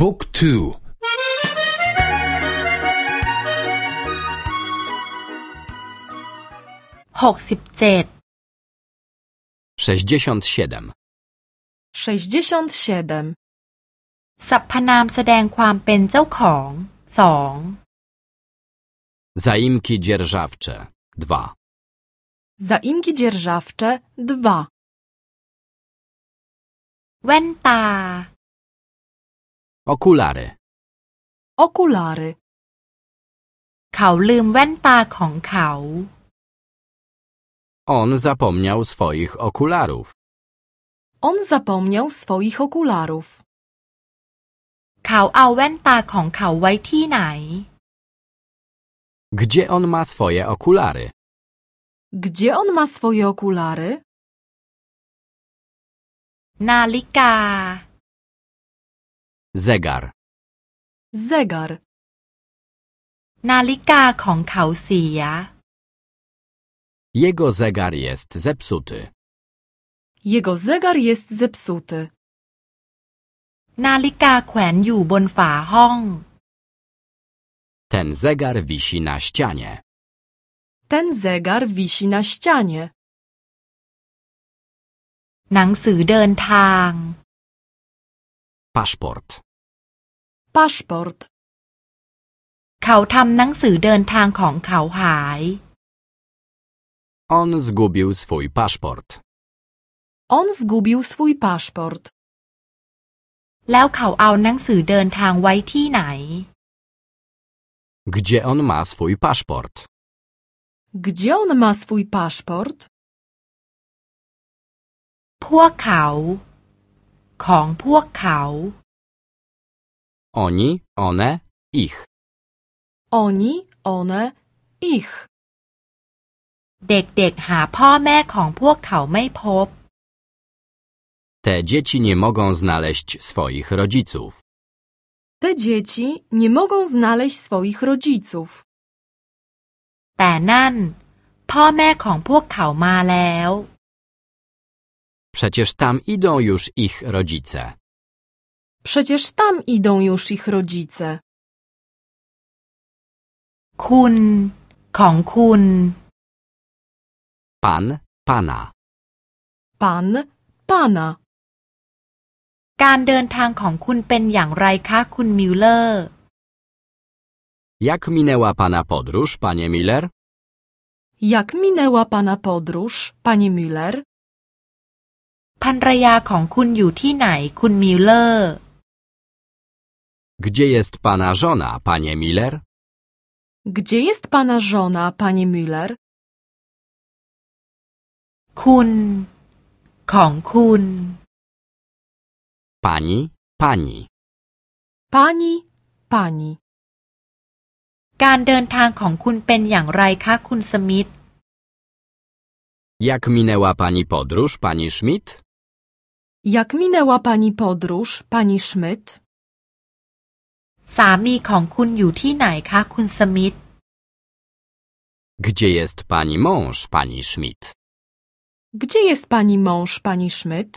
บุ๊กทู หกสิบเจ็ด sześćdziesiąt siedem, 67. สรรพนามแสดงความเป็นเจ้าของสอง zaimki dzierżawcze dwa, Zaimki dzierżawcze 2. แว่นตา okulary, Okulary. เขาลืมแว่นตาของเขา on zapomniał swoich okularów, On zapomniał swoich okularów. เขาเอาแว่นตาของเขาไว้ที่ไหน gdzie on ma swoje okulary, Gdzie on ma swoje okulary? นาฬิกา zegar, Zegar. นาฬิกาของเขาเสีย jego zegar jest zepsuty, Jego zegar jest zepsuty. นาฬิกาแขวนอยู่บนฝาห้อง ten zegar wisi na ścianie, Ten zegar wisi na ścianie. หนังสือเดินทาง paszport, Paszport. เขาทำหนังสือเดินทางของเขาหาย on zgubił swój paszport, On zgubił swój paszport. แล้วเขาเอาหนังสือเดินทางไว้ที่ไหน gdzie on ma swój paszport, Gdzie on ma swój paszport? พวกเขา ของพวกเขา oni, one, ich, Oni, one, ich. เด็กๆหาพ่อแม่ของพวกเขาไม่พบ te dzieci nie mogą znaleźć swoich rodziców. Te dzieci nie mogą znaleźć swoich rodziców. แต่นั่น พ่อแม่ของพวกเขามาแล้ว Przecież tam idą już ich rodzice. Przecież tam idą już ich rodzice. คุณ ของคุณ Pan, pana. Pan, pana. การเดินทางของคุณเป็นอย่างไรคะ คุณมิลเลอร์ Jak minęła pana podróż, panie Miller? Jak minęła pana podróż, panie Müller? ภรรยาของคุณอยู่ที่ไหนคุณมิลเลอร์ Gdzie jest pana żona, panie Miller? Gdzie jest pana żona, panie Müller? คุณ ของคุณ Pani, pani. Pani, pani. การเดินทางของคุณเป็นอย่างไรคะคุณสมิธ Jak minęła pani podróż, pani Schmidt? Jak minęła pani podróż, pani Schmidt? สามีของคุณอยู่ที่ไหนคะ คุณสมิธ Gdzie jest pani mąż, pani Schmidt? Gdzie jest pani mąż, pani Schmidt?